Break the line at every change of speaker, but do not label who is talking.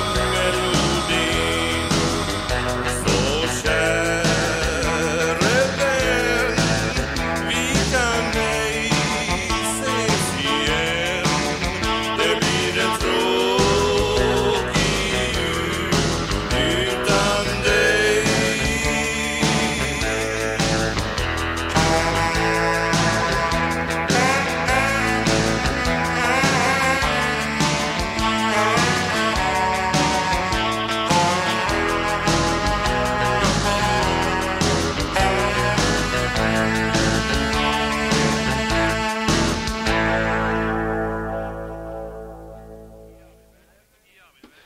love.